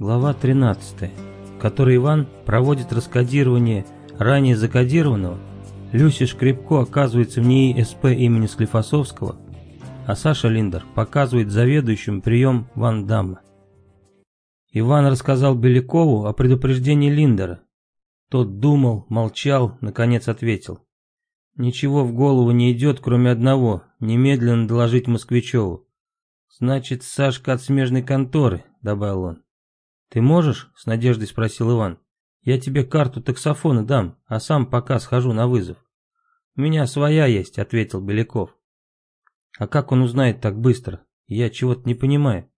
Глава 13, в которой Иван проводит раскодирование ранее закодированного, Люся Шкребко оказывается в НИИ СП имени Склифосовского, а Саша Линдер показывает заведующим прием Ван Дамма. Иван рассказал Белякову о предупреждении Линдера. Тот думал, молчал, наконец ответил. Ничего в голову не идет, кроме одного – немедленно доложить Москвичеву. Значит, Сашка от смежной конторы, добавил он. Ты можешь? С надеждой спросил Иван. Я тебе карту таксофона дам, а сам пока схожу на вызов. У меня своя есть, ответил Беляков. А как он узнает так быстро? Я чего-то не понимаю.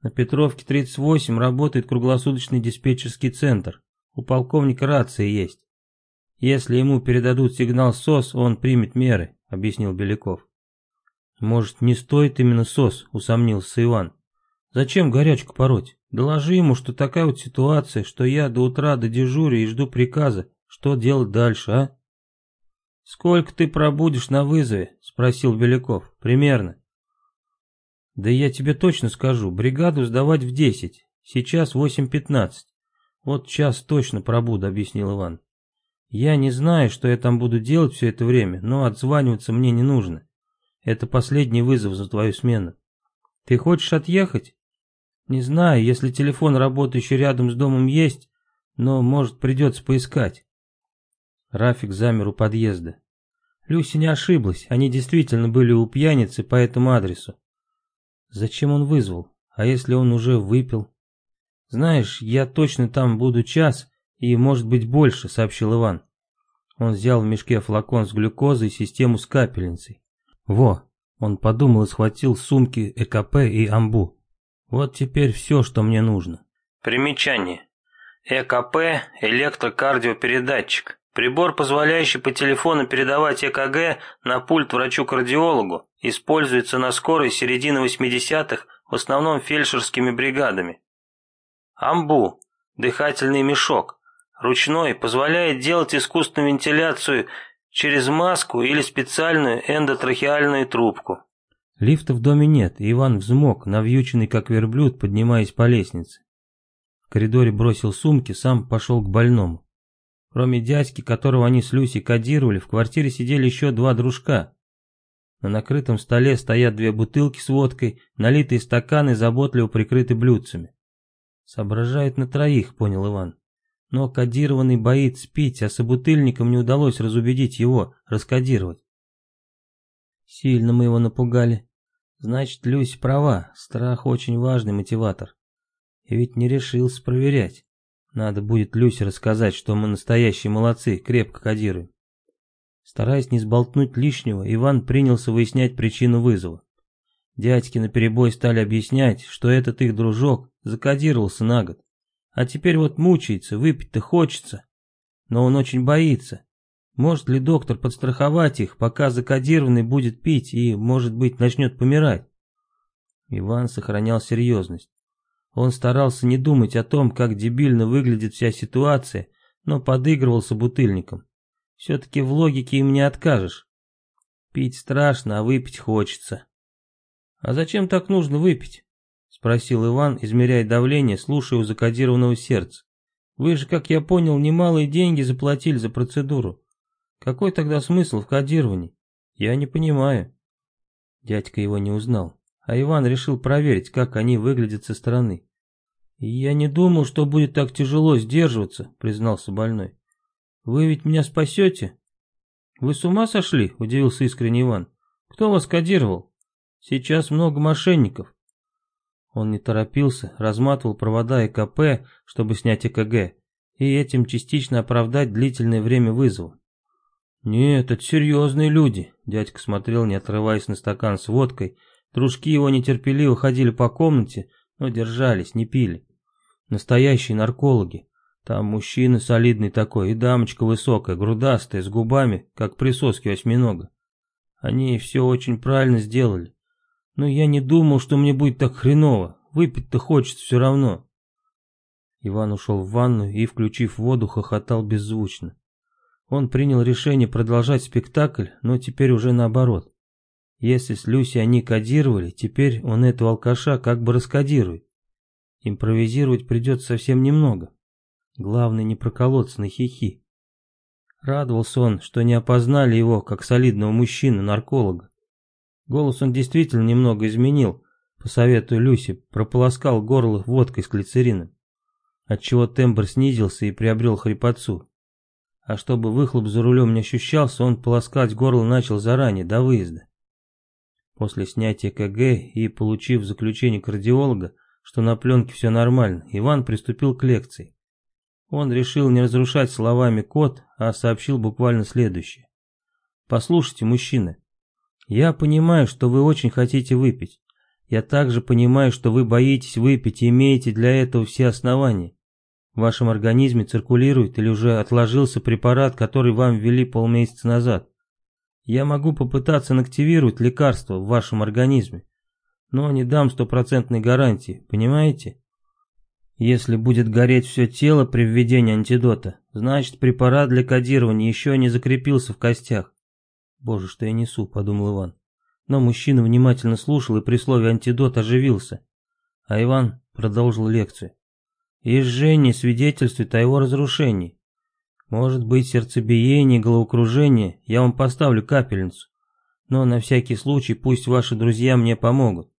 На Петровке 38 работает круглосуточный диспетчерский центр. У полковника рация есть. Если ему передадут сигнал СОС, он примет меры, объяснил Беляков. Может, не стоит именно СОС, усомнился Иван. Зачем горячку пороть? Доложи ему, что такая вот ситуация, что я до утра до дежурю и жду приказа, что делать дальше, а? «Сколько ты пробудешь на вызове?» — спросил Беляков. «Примерно». «Да я тебе точно скажу, бригаду сдавать в десять, сейчас восемь пятнадцать. Вот час точно пробуду», — объяснил Иван. «Я не знаю, что я там буду делать все это время, но отзваниваться мне не нужно. Это последний вызов за твою смену. Ты хочешь отъехать?» «Не знаю, если телефон, работающий рядом с домом, есть, но, может, придется поискать». Рафик замер у подъезда. Люся не ошиблась, они действительно были у пьяницы по этому адресу. Зачем он вызвал? А если он уже выпил? Знаешь, я точно там буду час и, может быть, больше, сообщил Иван. Он взял в мешке флакон с глюкозой и систему с капельницей. Во, он подумал и схватил сумки ЭКП и амбу. Вот теперь все, что мне нужно. Примечание. ЭКП – электрокардиопередатчик. Прибор, позволяющий по телефону передавать ЭКГ на пульт врачу-кардиологу, используется на скорой середины 80-х в основном фельдшерскими бригадами. Амбу – дыхательный мешок. Ручной позволяет делать искусственную вентиляцию через маску или специальную эндотрахеальную трубку. Лифта в доме нет, и Иван взмок, навьюченный как верблюд, поднимаясь по лестнице. В коридоре бросил сумки, сам пошел к больному. Кроме дядьки, которого они с Люсей кодировали, в квартире сидели еще два дружка. На накрытом столе стоят две бутылки с водкой, налитые стаканы заботливо прикрыты блюдцами. Соображает на троих, понял Иван. Но кодированный боится пить, а собутыльникам не удалось разубедить его, раскодировать. Сильно мы его напугали. Значит, Люся права, страх очень важный мотиватор. И ведь не решился проверять. Надо будет Люсе рассказать, что мы настоящие молодцы, крепко кодируем. Стараясь не сболтнуть лишнего, Иван принялся выяснять причину вызова. Дядьки наперебой стали объяснять, что этот их дружок закодировался на год. А теперь вот мучается, выпить-то хочется. Но он очень боится. Может ли доктор подстраховать их, пока закодированный будет пить и, может быть, начнет помирать? Иван сохранял серьезность. Он старался не думать о том, как дебильно выглядит вся ситуация, но подыгрывался бутыльником. Все-таки в логике им не откажешь. Пить страшно, а выпить хочется. «А зачем так нужно выпить?» — спросил Иван, измеряя давление, слушая у закодированного сердца. «Вы же, как я понял, немалые деньги заплатили за процедуру. Какой тогда смысл в кодировании? Я не понимаю». Дядька его не узнал а Иван решил проверить, как они выглядят со стороны. «Я не думал, что будет так тяжело сдерживаться», — признался больной. «Вы ведь меня спасете?» «Вы с ума сошли?» — удивился искренне Иван. «Кто вас кодировал? Сейчас много мошенников». Он не торопился, разматывал провода ЭКП, чтобы снять ЭКГ, и этим частично оправдать длительное время вызова. «Нет, это серьезные люди», — дядька смотрел, не отрываясь на стакан с водкой, — Дружки его нетерпеливо ходили по комнате, но держались, не пили. Настоящие наркологи. Там мужчина солидный такой и дамочка высокая, грудастая, с губами, как присоски осьминога. Они все очень правильно сделали. Но я не думал, что мне будет так хреново. Выпить-то хочется все равно. Иван ушел в ванну и, включив воду, хохотал беззвучно. Он принял решение продолжать спектакль, но теперь уже наоборот. Если с Люси они кодировали, теперь он этого алкаша как бы раскодирует. Импровизировать придется совсем немного. Главное не проколоться на хихи. Радовался он, что не опознали его как солидного мужчину-нарколога. Голос он действительно немного изменил, по совету Люси, прополоскал горло водкой с глицерином, отчего тембр снизился и приобрел хрипотцу. А чтобы выхлоп за рулем не ощущался, он полоскать горло начал заранее, до выезда. После снятия КГ и получив заключение кардиолога, что на пленке все нормально, Иван приступил к лекции. Он решил не разрушать словами код, а сообщил буквально следующее. «Послушайте, мужчина, я понимаю, что вы очень хотите выпить. Я также понимаю, что вы боитесь выпить и имеете для этого все основания. В вашем организме циркулирует или уже отложился препарат, который вам ввели полмесяца назад. Я могу попытаться инактивировать лекарство в вашем организме, но не дам стопроцентной гарантии, понимаете? Если будет гореть все тело при введении антидота, значит препарат для кодирования еще не закрепился в костях. Боже, что я несу, подумал Иван. Но мужчина внимательно слушал и при слове антидот оживился. А Иван продолжил лекцию. И жжение свидетельствует о его разрушении. Может быть сердцебиение, головокружение, я вам поставлю капельницу. Но на всякий случай пусть ваши друзья мне помогут.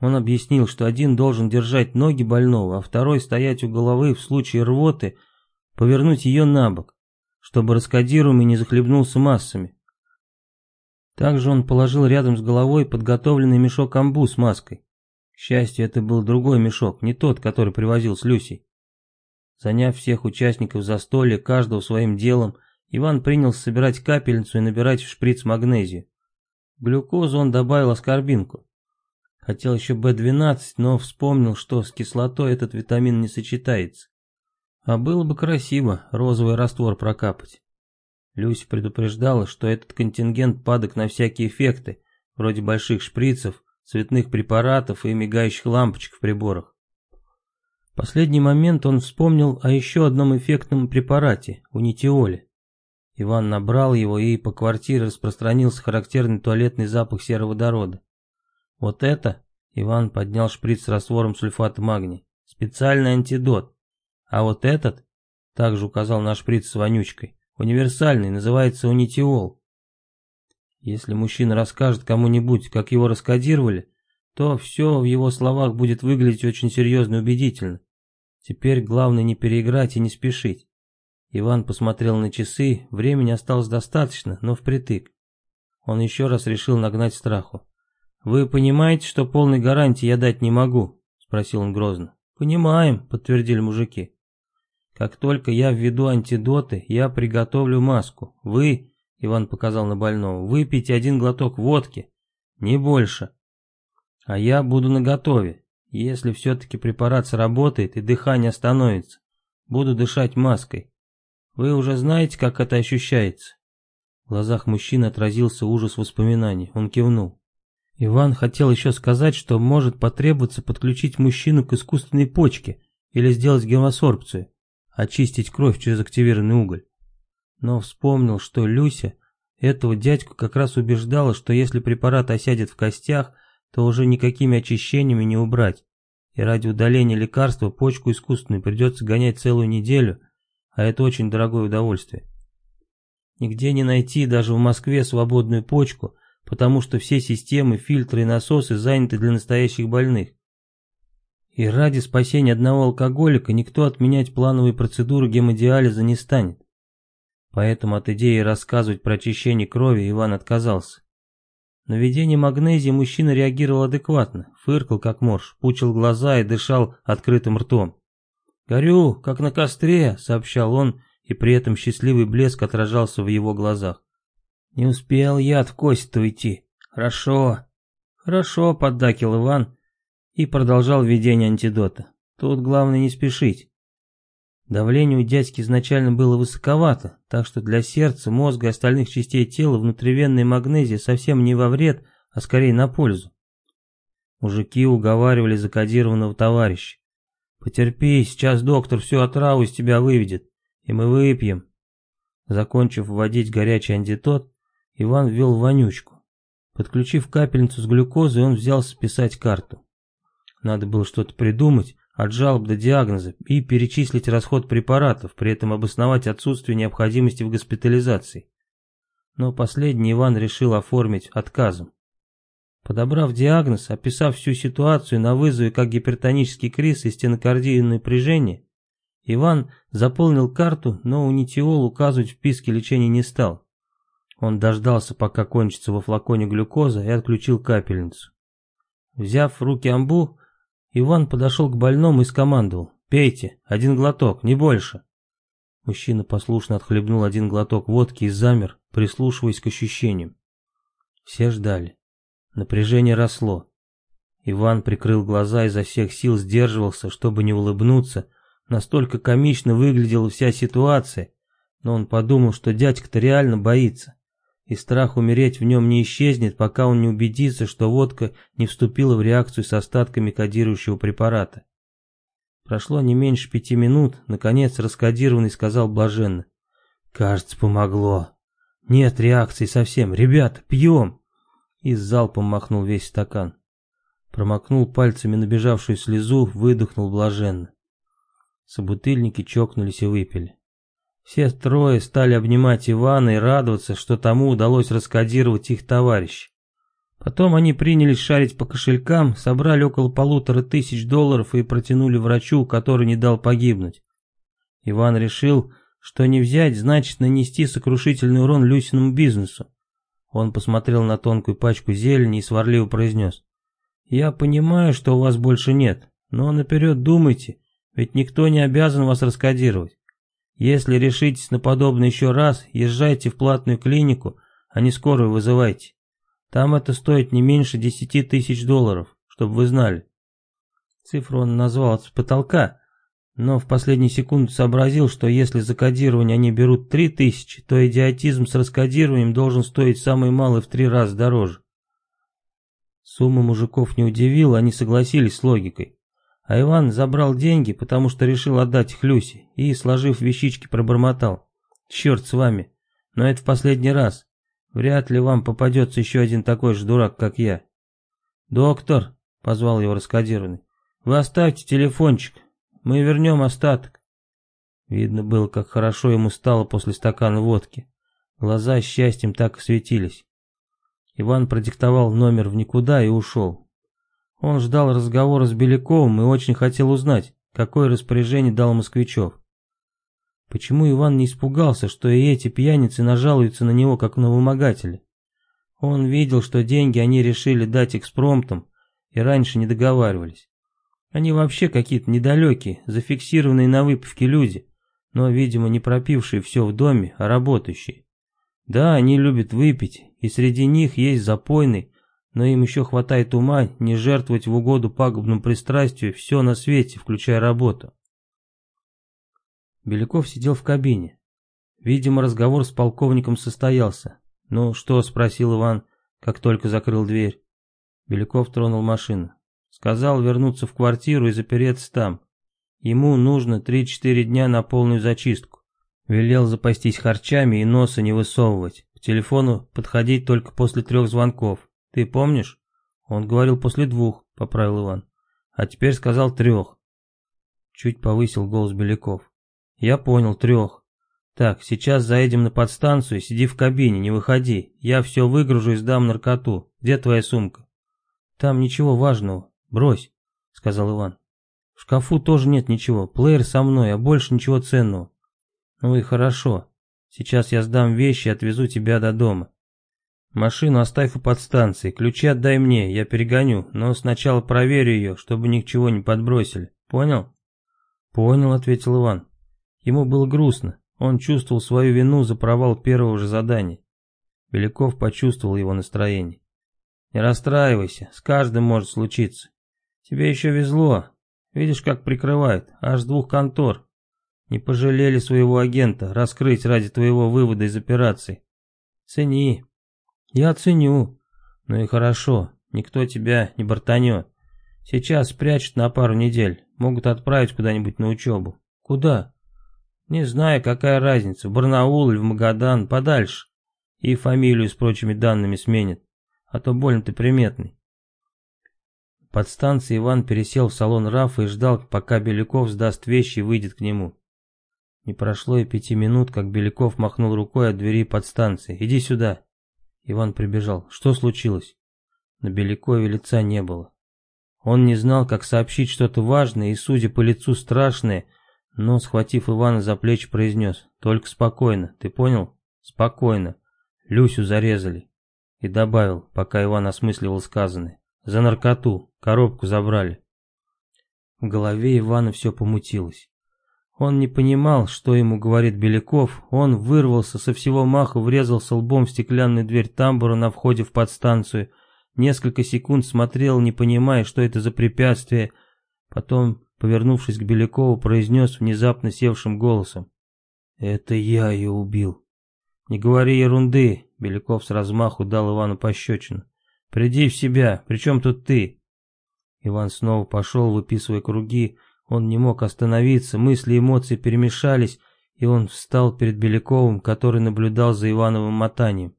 Он объяснил, что один должен держать ноги больного, а второй стоять у головы в случае рвоты, повернуть ее на бок, чтобы раскодируемый не захлебнулся массами. Также он положил рядом с головой подготовленный мешок амбу с маской. К счастью, это был другой мешок, не тот, который привозил с Люсей. Заняв всех участников застолья, каждого своим делом, Иван принялся собирать капельницу и набирать в шприц магнезию. Глюкозу он добавил аскорбинку. Хотел еще B12, но вспомнил, что с кислотой этот витамин не сочетается. А было бы красиво розовый раствор прокапать. Люся предупреждала, что этот контингент падок на всякие эффекты, вроде больших шприцев, цветных препаратов и мигающих лампочек в приборах. В последний момент он вспомнил о еще одном эффектном препарате – унитиоле. Иван набрал его и по квартире распространился характерный туалетный запах сероводорода. Вот это, Иван поднял шприц с раствором сульфата магния, специальный антидот. А вот этот, также указал на шприц с вонючкой, универсальный, называется унитиол. Если мужчина расскажет кому-нибудь, как его раскодировали, то все в его словах будет выглядеть очень серьезно и убедительно. Теперь главное не переиграть и не спешить. Иван посмотрел на часы, времени осталось достаточно, но впритык. Он еще раз решил нагнать страху. «Вы понимаете, что полной гарантии я дать не могу?» — спросил он грозно. «Понимаем», — подтвердили мужики. «Как только я введу антидоты, я приготовлю маску. Вы, — Иван показал на больного, — выпейте один глоток водки, не больше. А я буду наготове. Если все-таки препарат сработает и дыхание остановится, буду дышать маской. Вы уже знаете, как это ощущается?» В глазах мужчины отразился ужас воспоминаний. Он кивнул. Иван хотел еще сказать, что может потребоваться подключить мужчину к искусственной почке или сделать гемосорбцию, очистить кровь через активированный уголь. Но вспомнил, что Люся этого дядьку как раз убеждала, что если препарат осядет в костях, то уже никакими очищениями не убрать, и ради удаления лекарства почку искусственную придется гонять целую неделю, а это очень дорогое удовольствие. Нигде не найти даже в Москве свободную почку, потому что все системы, фильтры и насосы заняты для настоящих больных. И ради спасения одного алкоголика никто отменять плановые процедуры гемодиализа не станет. Поэтому от идеи рассказывать про очищение крови Иван отказался. На введение магнезии мужчина реагировал адекватно, фыркал как морж, пучил глаза и дышал открытым ртом. «Горю, как на костре», — сообщал он, и при этом счастливый блеск отражался в его глазах. «Не успел яд в кость-то уйти. Хорошо». «Хорошо», — поддакил Иван и продолжал введение антидота. «Тут главное не спешить. Давление у дядьки изначально было высоковато, так что для сердца, мозга и остальных частей тела внутривенная магнезия совсем не во вред, а скорее на пользу. Мужики уговаривали закодированного товарища. «Потерпи, сейчас доктор всю отраву из тебя выведет, и мы выпьем». Закончив вводить горячий антитот, Иван ввел вонючку. Подключив капельницу с глюкозой, он взялся писать карту. Надо было что-то придумать, от жалоб до диагноза и перечислить расход препаратов, при этом обосновать отсутствие необходимости в госпитализации. Но последний Иван решил оформить отказом. Подобрав диагноз, описав всю ситуацию на вызове как гипертонический криз и стенокардия напряжение, Иван заполнил карту, но унитиол указывать в списке лечения не стал. Он дождался, пока кончится во флаконе глюкоза и отключил капельницу. Взяв в руки амбу, Иван подошел к больному и скомандовал. «Пейте, один глоток, не больше». Мужчина послушно отхлебнул один глоток водки и замер, прислушиваясь к ощущениям. Все ждали. Напряжение росло. Иван прикрыл глаза и изо всех сил сдерживался, чтобы не улыбнуться. Настолько комично выглядела вся ситуация, но он подумал, что дядька-то реально боится и страх умереть в нем не исчезнет, пока он не убедится, что водка не вступила в реакцию с остатками кодирующего препарата. Прошло не меньше пяти минут, наконец раскодированный сказал блаженно. «Кажется, помогло. Нет реакции совсем. Ребята, пьем!» И с залпом махнул весь стакан. Промокнул пальцами набежавшую слезу, выдохнул блаженно. Собутыльники чокнулись и выпили. Все трое стали обнимать Ивана и радоваться, что тому удалось раскодировать их товарищ. Потом они принялись шарить по кошелькам, собрали около полутора тысяч долларов и протянули врачу, который не дал погибнуть. Иван решил, что не взять значит нанести сокрушительный урон Люсиному бизнесу. Он посмотрел на тонкую пачку зелени и сварливо произнес. «Я понимаю, что у вас больше нет, но наперед думайте, ведь никто не обязан вас раскодировать. Если решитесь на подобное еще раз, езжайте в платную клинику, а не скорую вызывайте. Там это стоит не меньше десяти тысяч долларов, чтобы вы знали. Цифру он назвал с потолка, но в последнюю секунду сообразил, что если за кодирование они берут три тысячи, то идиотизм с раскодированием должен стоить самый малый в три раза дороже. Сумма мужиков не удивила, они согласились с логикой. А Иван забрал деньги, потому что решил отдать их Люсе, и, сложив вещички, пробормотал. «Черт с вами, но это в последний раз. Вряд ли вам попадется еще один такой же дурак, как я». «Доктор», — позвал его раскодированный, — «вы оставьте телефончик, мы вернем остаток». Видно было, как хорошо ему стало после стакана водки. Глаза счастьем так и светились. Иван продиктовал номер в никуда и ушел. Он ждал разговора с Беляковым и очень хотел узнать, какое распоряжение дал Москвичев. Почему Иван не испугался, что и эти пьяницы нажалуются на него как на вымогателя? Он видел, что деньги они решили дать экспромтом и раньше не договаривались. Они вообще какие-то недалекие, зафиксированные на выпивке люди, но, видимо, не пропившие все в доме, а работающие. Да, они любят выпить, и среди них есть запойный, но им еще хватает ума не жертвовать в угоду пагубному пристрастию все на свете, включая работу. Беляков сидел в кабине. Видимо, разговор с полковником состоялся. «Ну что?» — спросил Иван, как только закрыл дверь. Беляков тронул машину. Сказал вернуться в квартиру и запереться там. Ему нужно 3-4 дня на полную зачистку. Велел запастись харчами и носа не высовывать. К телефону подходить только после трех звонков. Ты помнишь? Он говорил после двух, поправил Иван. А теперь сказал трех. Чуть повысил голос Беляков. Я понял, трех. Так, сейчас заедем на подстанцию, сиди в кабине, не выходи. Я все выгружу и сдам наркоту. Где твоя сумка? Там ничего важного. Брось, сказал Иван. В шкафу тоже нет ничего. Плеер со мной, а больше ничего ценного. Ну и хорошо. Сейчас я сдам вещи и отвезу тебя до дома. Машину оставь у подстанции, ключи отдай мне, я перегоню, но сначала проверю ее, чтобы ничего не подбросили. Понял? Понял, ответил Иван. Ему было грустно, он чувствовал свою вину за провал первого же задания. Беляков почувствовал его настроение. Не расстраивайся, с каждым может случиться. Тебе еще везло, видишь, как прикрывает, аж двух контор. Не пожалели своего агента раскрыть ради твоего вывода из операции. Цени. Я ценю. Ну и хорошо, никто тебя не бортанет. Сейчас спрячут на пару недель, могут отправить куда-нибудь на учебу. Куда? Не знаю, какая разница, в Барнаул или в Магадан, подальше. И фамилию с прочими данными сменят, а то больно ты приметный. Под станцией Иван пересел в салон Рафа и ждал, пока Беляков сдаст вещи и выйдет к нему. Не прошло и пяти минут, как Беляков махнул рукой от двери подстанции. «Иди сюда!» Иван прибежал. «Что случилось?» На Белякове лица не было. Он не знал, как сообщить что-то важное и, судя по лицу, страшное, но, схватив Ивана за плечи, произнес. «Только спокойно, ты понял? Спокойно. Люсю зарезали». И добавил, пока Иван осмысливал сказанное. «За наркоту. Коробку забрали». В голове Ивана все помутилось. Он не понимал, что ему говорит Беляков. Он вырвался со всего маху, врезался лбом в стеклянную дверь тамбура на входе в подстанцию. Несколько секунд смотрел, не понимая, что это за препятствие. Потом, повернувшись к Белякову, произнес внезапно севшим голосом. «Это я ее убил». «Не говори ерунды», — Беляков с размаху дал Ивану пощечину. «Приди в себя, причем тут ты?» Иван снова пошел, выписывая круги, он не мог остановиться, мысли и эмоции перемешались, и он встал перед Беляковым, который наблюдал за Ивановым мотанием.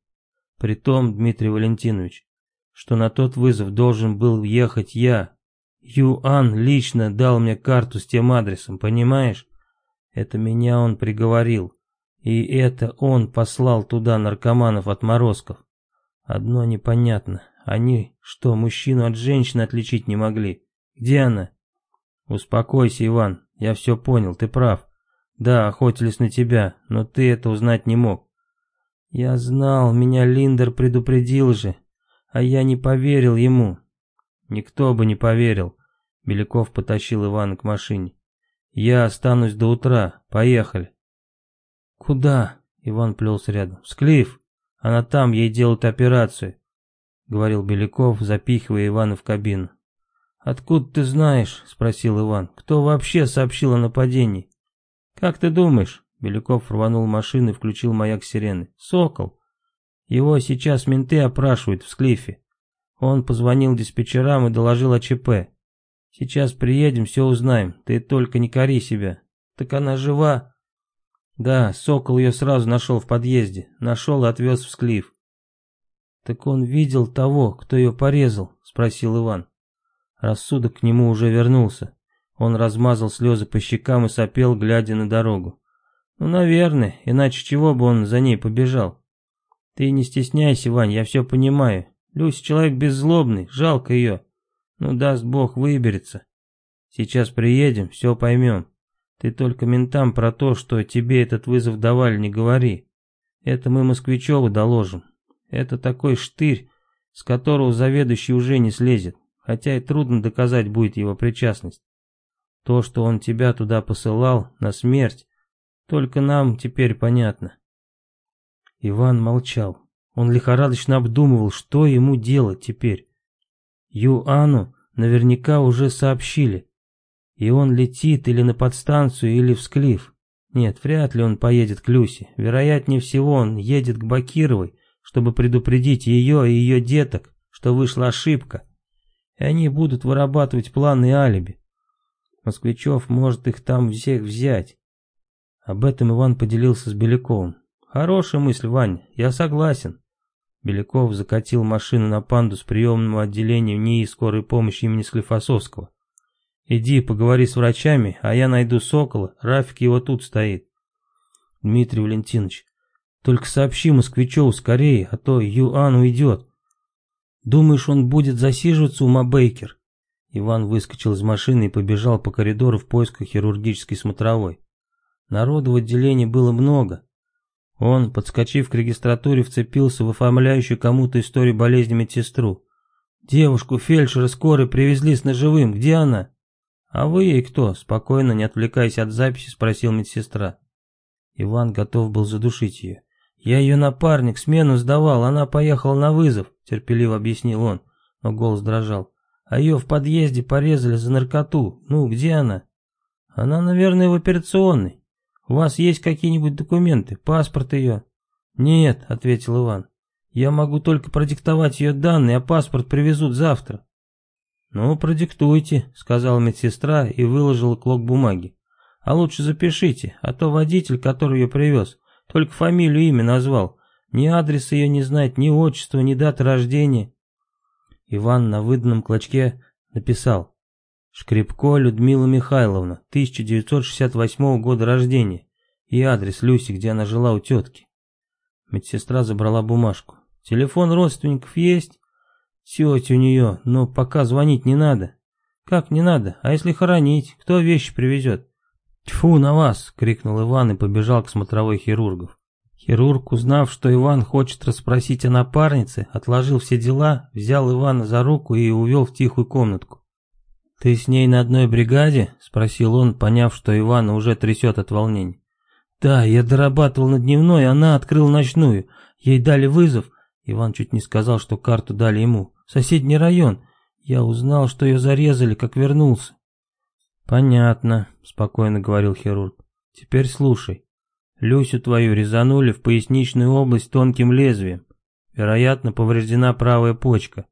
Притом, Дмитрий Валентинович, что на тот вызов должен был ехать я. Юан лично дал мне карту с тем адресом, понимаешь? Это меня он приговорил. И это он послал туда наркоманов-отморозков. Одно непонятно. Они что, мужчину от женщины отличить не могли? Где она? «Успокойся, Иван, я все понял, ты прав. Да, охотились на тебя, но ты это узнать не мог». «Я знал, меня Линдер предупредил же, а я не поверил ему». «Никто бы не поверил», — Беляков потащил Ивана к машине. «Я останусь до утра, поехали». «Куда?» — Иван плелся рядом. «Склиф, она там, ей делают операцию», — говорил Беляков, запихивая Ивана в кабину. «Откуда ты знаешь?» — спросил Иван. «Кто вообще сообщил о нападении?» «Как ты думаешь?» — Беляков рванул машину и включил маяк сирены. «Сокол. Его сейчас менты опрашивают в Склифе. Он позвонил диспетчерам и доложил о ЧП. Сейчас приедем, все узнаем. Ты только не кори себя. Так она жива?» «Да, Сокол ее сразу нашел в подъезде. Нашел и отвез в Склиф». «Так он видел того, кто ее порезал?» — спросил Иван. Рассудок к нему уже вернулся. Он размазал слезы по щекам и сопел, глядя на дорогу. Ну, наверное, иначе чего бы он за ней побежал? Ты не стесняйся, Вань, я все понимаю. Люся человек беззлобный, жалко ее. Ну, даст Бог, выберется. Сейчас приедем, все поймем. Ты только ментам про то, что тебе этот вызов давали, не говори. Это мы Москвичеву доложим. Это такой штырь, с которого заведующий уже не слезет хотя и трудно доказать будет его причастность. То, что он тебя туда посылал, на смерть, только нам теперь понятно. Иван молчал. Он лихорадочно обдумывал, что ему делать теперь. Юану наверняка уже сообщили. И он летит или на подстанцию, или в Склиф. Нет, вряд ли он поедет к Люсе. Вероятнее всего, он едет к Бакировой, чтобы предупредить ее и ее деток, что вышла ошибка, и они будут вырабатывать планы алиби. Москвичев может их там всех взять. Об этом Иван поделился с Беляковым. Хорошая мысль, Вань, я согласен. Беляков закатил машину на пандус приемного отделения НИИ скорой помощи имени Склифосовского. Иди, поговори с врачами, а я найду Сокола, Рафик его тут стоит. Дмитрий Валентинович, только сообщи Москвичеву скорее, а то Юан уйдет. Думаешь, он будет засиживаться у Мабейкер? Иван выскочил из машины и побежал по коридору в поисках хирургической смотровой. Народу в отделении было много. Он, подскочив к регистратуре, вцепился в оформляющую кому-то историю болезни медсестру. «Девушку фельдшера скорой привезли с ножевым. Где она?» «А вы ей кто?» — спокойно, не отвлекаясь от записи, спросил медсестра. Иван готов был задушить ее. «Я ее напарник, смену сдавал, она поехала на вызов», — терпеливо объяснил он, но голос дрожал. «А ее в подъезде порезали за наркоту. Ну, где она?» «Она, наверное, в операционной. У вас есть какие-нибудь документы, паспорт ее?» «Нет», — ответил Иван. «Я могу только продиктовать ее данные, а паспорт привезут завтра». «Ну, продиктуйте», — сказала медсестра и выложила клок бумаги. «А лучше запишите, а то водитель, который ее привез, только фамилию и имя назвал. Ни адрес ее не знает, ни отчества, ни даты рождения. Иван на выданном клочке Написал. Шкребко Людмила Михайловна, 1968 года рождения. И адрес Люси, где она жила у тетки. Медсестра забрала бумажку. Телефон родственников есть? Тетя у нее, но пока звонить не надо. Как не надо? А если хоронить? Кто вещи привезет? «Тьфу на вас!» — крикнул Иван и побежал к смотровой хирургов. Хирург, узнав, что Иван хочет расспросить о напарнице, отложил все дела, взял Ивана за руку и увел в тихую комнатку. «Ты с ней на одной бригаде?» — спросил он, поняв, что Ивана уже трясет от волнения. «Да, я дорабатывал на дневной, она открыла ночную. Ей дали вызов». Иван чуть не сказал, что карту дали ему. «Соседний район. Я узнал, что ее зарезали, как вернулся». «Понятно», — спокойно говорил хирург. «Теперь слушай. Люсю твою резанули в поясничную область тонким лезвием. Вероятно, повреждена правая почка.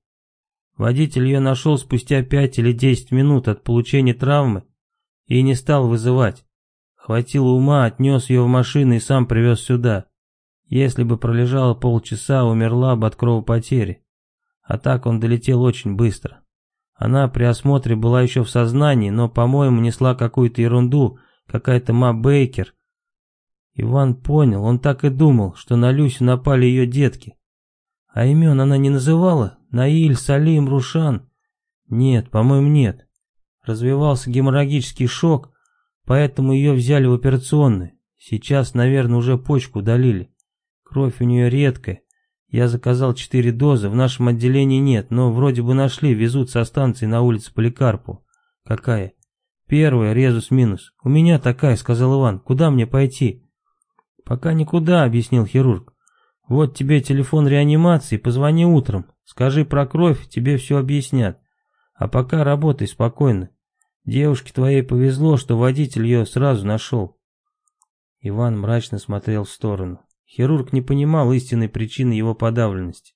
Водитель ее нашел спустя пять или десять минут от получения травмы и не стал вызывать. Хватило ума, отнес ее в машину и сам привез сюда. Если бы пролежала полчаса, умерла бы от кровопотери. А так он долетел очень быстро. Она при осмотре была еще в сознании, но, по-моему, несла какую-то ерунду, какая-то Ма Бейкер. Иван понял, он так и думал, что на Люсю напали ее детки. А имен она не называла? Наиль, Салим, Рушан? Нет, по-моему, нет. Развивался геморрагический шок, поэтому ее взяли в операционную. Сейчас, наверное, уже почку удалили. Кровь у нее редкая. Я заказал четыре дозы, в нашем отделении нет, но вроде бы нашли, везут со станции на улице Поликарпу. Какая? Первая, резус минус. У меня такая, сказал Иван. Куда мне пойти? Пока никуда, объяснил хирург. Вот тебе телефон реанимации, позвони утром. Скажи про кровь, тебе все объяснят. А пока работай спокойно. Девушке твоей повезло, что водитель ее сразу нашел. Иван мрачно смотрел в сторону. Хирург не понимал истинной причины его подавленности.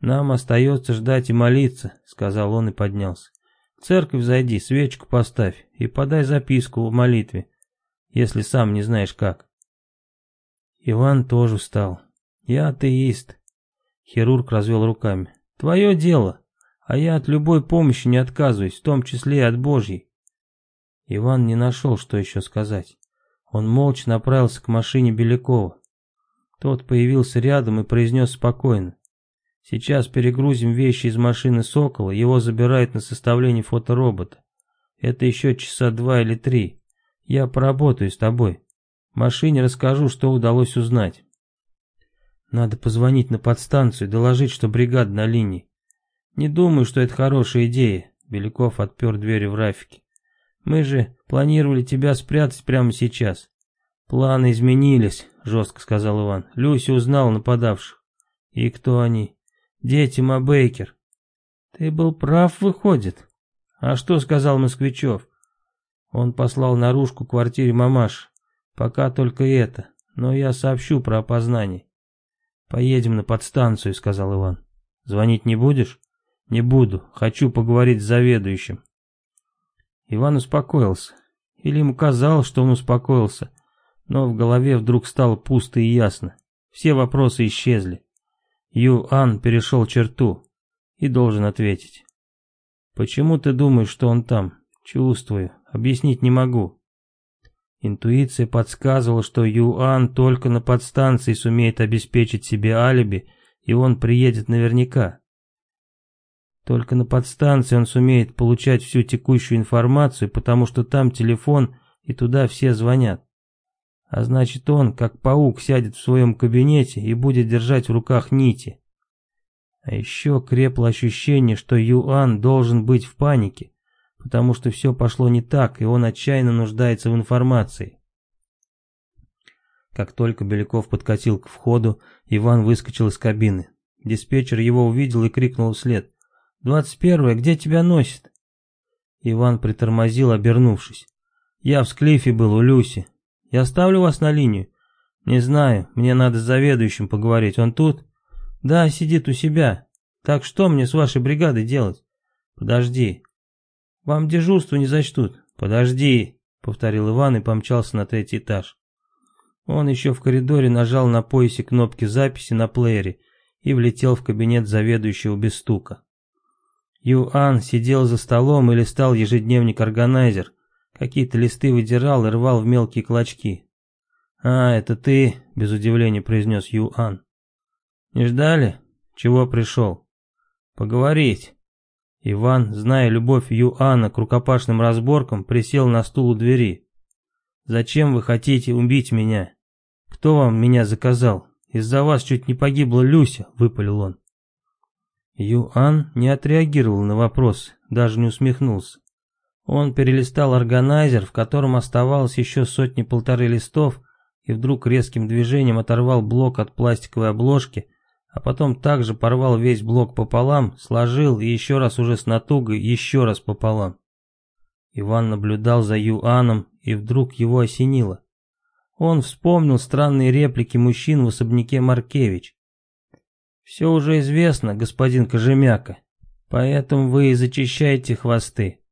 «Нам остается ждать и молиться», — сказал он и поднялся. «В церковь зайди, свечку поставь и подай записку в молитве, если сам не знаешь как». Иван тоже встал. «Я атеист». Хирург развел руками. «Твое дело, а я от любой помощи не отказываюсь, в том числе и от Божьей». Иван не нашел, что еще сказать. Он молча направился к машине Белякова. Тот появился рядом и произнес спокойно. Сейчас перегрузим вещи из машины Сокола, его забирают на составление фоторобота. Это еще часа два или три. Я поработаю с тобой. В машине расскажу, что удалось узнать. Надо позвонить на подстанцию и доложить, что бригада на линии. Не думаю, что это хорошая идея. Беляков отпер двери в Рафике. Мы же планировали тебя спрятать прямо сейчас. Планы изменились, жестко сказал Иван. Люси узнал нападавших. И кто они? Дети Мабейкер. Ты был прав, выходит. А что сказал Москвичев? Он послал наружку квартире мамаш. Пока только это, но я сообщу про опознание. Поедем на подстанцию, сказал Иван. Звонить не будешь? Не буду, хочу поговорить с заведующим. Иван успокоился. Или ему казалось, что он успокоился но в голове вдруг стало пусто и ясно. Все вопросы исчезли. Юан перешел черту и должен ответить. «Почему ты думаешь, что он там?» «Чувствую. Объяснить не могу». Интуиция подсказывала, что Юан только на подстанции сумеет обеспечить себе алиби, и он приедет наверняка. Только на подстанции он сумеет получать всю текущую информацию, потому что там телефон, и туда все звонят. А значит он, как паук, сядет в своем кабинете и будет держать в руках нити. А еще крепло ощущение, что Юан должен быть в панике, потому что все пошло не так, и он отчаянно нуждается в информации. Как только Беляков подкатил к входу, Иван выскочил из кабины. Диспетчер его увидел и крикнул вслед. «Двадцать первое, где тебя носит?» Иван притормозил, обернувшись. «Я в Склифе был у Люси. Я оставлю вас на линию. Не знаю, мне надо с заведующим поговорить. Он тут? Да, сидит у себя. Так что мне с вашей бригадой делать? Подожди. Вам дежурство не зачтут. Подожди, повторил Иван и помчался на третий этаж. Он еще в коридоре нажал на поясе кнопки записи на плеере и влетел в кабинет заведующего без стука. Юан сидел за столом и листал ежедневник «Органайзер». Какие-то листы выдирал и рвал в мелкие клочки. «А, это ты?» — без удивления произнес Юан. «Не ждали? Чего пришел?» «Поговорить». Иван, зная любовь Юана к рукопашным разборкам, присел на стул у двери. «Зачем вы хотите убить меня? Кто вам меня заказал? Из-за вас чуть не погибла Люся», — выпалил он. Юан не отреагировал на вопрос, даже не усмехнулся. Он перелистал органайзер, в котором оставалось еще сотни-полторы листов, и вдруг резким движением оторвал блок от пластиковой обложки, а потом также порвал весь блок пополам, сложил и еще раз уже с натугой, еще раз пополам. Иван наблюдал за Юаном, и вдруг его осенило. Он вспомнил странные реплики мужчин в особняке Маркевич. Все уже известно, господин Кожемяка, поэтому вы и зачищаете хвосты.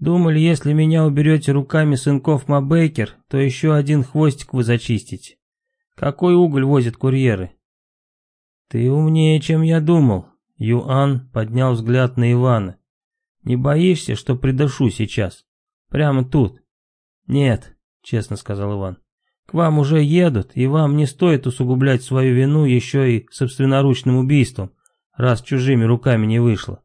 Думали, если меня уберете руками сынков Мабейкер, то еще один хвостик вы зачистите. Какой уголь возят курьеры? Ты умнее, чем я думал. Юан поднял взгляд на Ивана. Не боишься, что придушу сейчас? Прямо тут? Нет, честно сказал Иван. К вам уже едут, и вам не стоит усугублять свою вину еще и собственноручным убийством, раз чужими руками не вышло.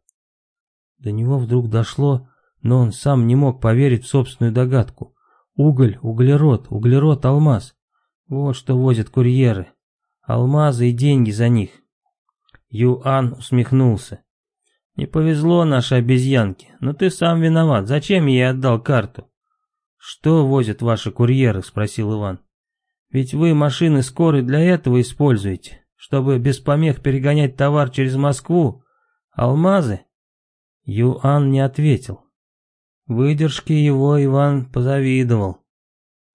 До него вдруг дошло, но он сам не мог поверить в собственную догадку. Уголь, углерод, углерод, алмаз. Вот что возят курьеры. Алмазы и деньги за них. Юан усмехнулся. Не повезло нашей обезьянке, но ты сам виноват. Зачем я ей отдал карту? Что возят ваши курьеры? Спросил Иван. Ведь вы машины скорой для этого используете, чтобы без помех перегонять товар через Москву. Алмазы? Юан не ответил. Выдержки его Иван позавидовал.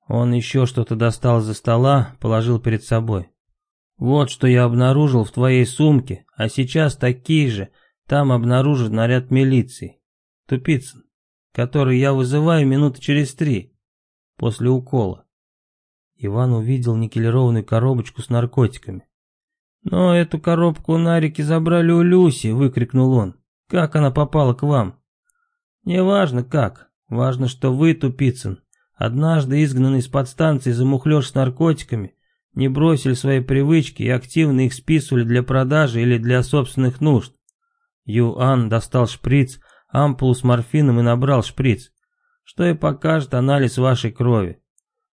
Он еще что-то достал за стола, положил перед собой. Вот что я обнаружил в твоей сумке, а сейчас такие же там обнаружит наряд милиции. Тупицын, который я вызываю минуты через три, после укола. Иван увидел никелированную коробочку с наркотиками. «Но эту коробку на реке забрали у Люси!» — выкрикнул он. «Как она попала к вам?» «Не важно как. Важно, что вы, Тупицын, однажды изгнанный из подстанции за мухлёж с наркотиками, не бросили свои привычки и активно их списывали для продажи или для собственных нужд. Юан достал шприц, ампулу с морфином и набрал шприц, что и покажет анализ вашей крови.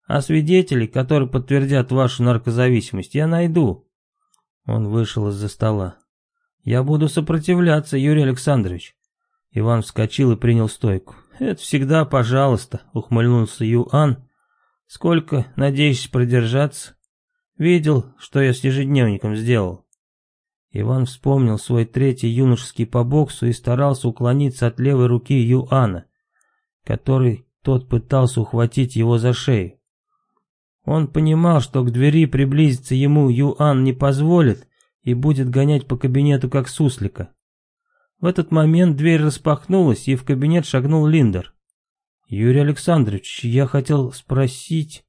А свидетелей, которые подтвердят вашу наркозависимость, я найду. Он вышел из-за стола. Я буду сопротивляться, Юрий Александрович. Иван вскочил и принял стойку. Это всегда пожалуйста, ухмыльнулся Юан. Сколько, надеюсь, продержаться? Видел, что я с ежедневником сделал. Иван вспомнил свой третий юношеский по боксу и старался уклониться от левой руки Юана, который тот пытался ухватить его за шею. Он понимал, что к двери приблизиться ему Юан не позволит и будет гонять по кабинету как суслика. В этот момент дверь распахнулась, и в кабинет шагнул Линдер. «Юрий Александрович, я хотел спросить...»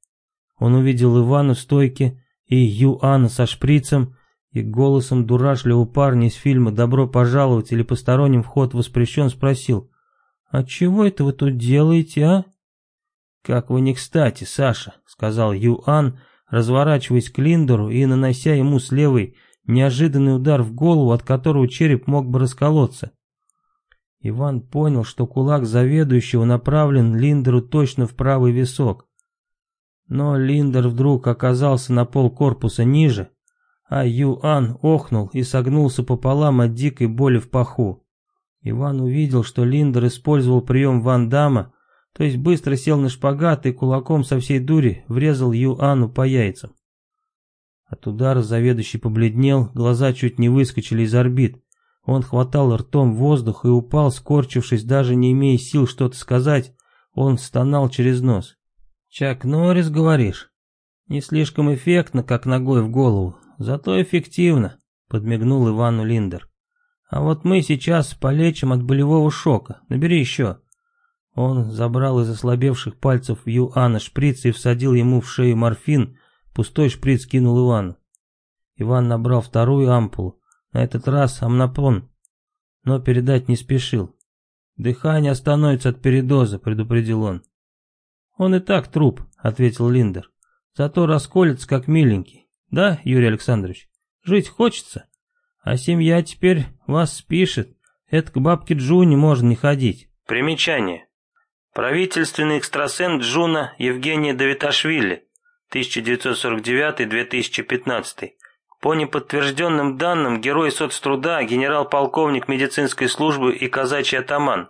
Он увидел Ивана в стойке и Юана со шприцем, и голосом дурашливого парня из фильма «Добро пожаловать» или «Посторонним вход воспрещен» спросил, «А чего это вы тут делаете, а?» «Как вы не кстати, Саша», — сказал Юан, разворачиваясь к Линдеру и нанося ему с левой неожиданный удар в голову, от которого череп мог бы расколоться. Иван понял, что кулак заведующего направлен Линдеру точно в правый висок. Но Линдер вдруг оказался на пол корпуса ниже, а Юан охнул и согнулся пополам от дикой боли в паху. Иван увидел, что Линдер использовал прием Ван Дамма, то есть быстро сел на шпагат и кулаком со всей дури врезал Юану по яйцам. От удара заведующий побледнел, глаза чуть не выскочили из орбит. Он хватал ртом воздух и упал, скорчившись, даже не имея сил что-то сказать, он стонал через нос. «Чак Норрис, говоришь? Не слишком эффектно, как ногой в голову, зато эффективно», — подмигнул Ивану Линдер. «А вот мы сейчас полечим от болевого шока, набери еще». Он забрал из ослабевших пальцев Юана шприц и всадил ему в шею морфин, пустой шприц кинул Ивану. Иван набрал вторую ампулу, на этот раз амнопон. но передать не спешил. «Дыхание остановится от передоза», — предупредил он. «Он и так труп», — ответил Линдер. «Зато расколется, как миленький. Да, Юрий Александрович? Жить хочется? А семья теперь вас спишет. Это к бабке Джуне можно не ходить». Примечание. Правительственный экстрасенс Джуна Евгения Давиташвили, 1949-2015. По неподтвержденным данным, герой соцтруда, генерал-полковник медицинской службы и казачий атаман.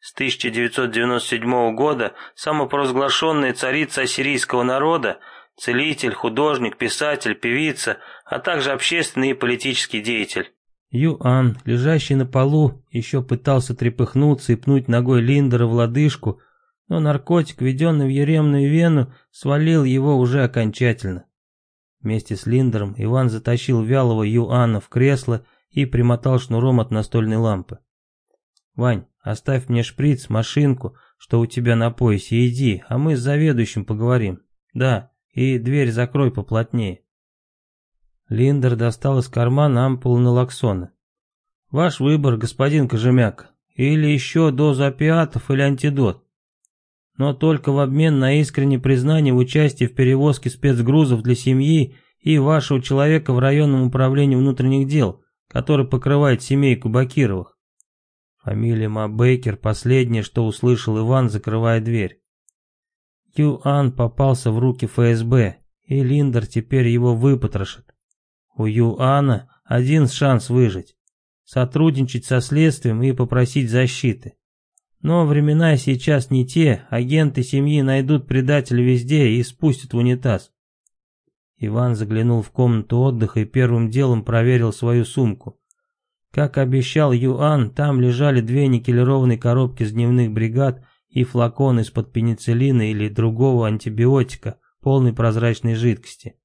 С 1997 года самопровозглашенная царица ассирийского народа, целитель, художник, писатель, певица, а также общественный и политический деятель. Юан, лежащий на полу, еще пытался трепыхнуться и пнуть ногой Линдера в лодыжку, но наркотик, введенный в еремную вену, свалил его уже окончательно. Вместе с Линдером Иван затащил вялого Юана в кресло и примотал шнуром от настольной лампы. «Вань, оставь мне шприц, машинку, что у тебя на поясе, иди, а мы с заведующим поговорим. Да, и дверь закрой поплотнее». Линдер достал из кармана ампулу налоксона. «Ваш выбор, господин Кожемяк, или еще доза опиатов или антидот но только в обмен на искреннее признание в участии в перевозке спецгрузов для семьи и вашего человека в районном управлении внутренних дел, который покрывает семейку Бакировых. Фамилия Мабейкер последнее, что услышал Иван, закрывая дверь. Юан попался в руки ФСБ, и Линдер теперь его выпотрошит. У Юана один шанс выжить. Сотрудничать со следствием и попросить защиты. Но времена сейчас не те, агенты семьи найдут предателя везде и спустят в унитаз. Иван заглянул в комнату отдыха и первым делом проверил свою сумку. Как обещал Юан, там лежали две никелированные коробки с дневных бригад и флакон из-под пенициллина или другого антибиотика, полной прозрачной жидкости.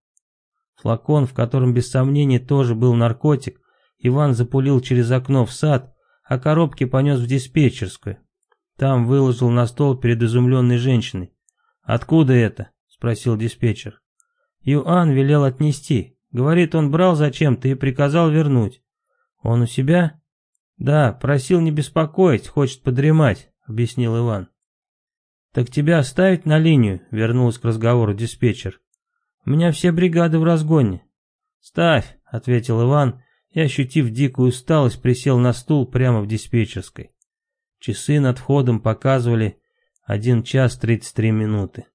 Флакон, в котором без сомнения тоже был наркотик, Иван запулил через окно в сад, а коробки понес в диспетчерскую. Там выложил на стол перед изумленной женщиной. «Откуда это?» — спросил диспетчер. Юан велел отнести. Говорит, он брал зачем-то и приказал вернуть. «Он у себя?» «Да, просил не беспокоить, хочет подремать», — объяснил Иван. «Так тебя оставить на линию?» — вернулась к разговору диспетчер. «У меня все бригады в разгоне». «Ставь», — ответил Иван и, ощутив дикую усталость, присел на стул прямо в диспетчерской. Часы над входом показывали 1 час 33 минуты.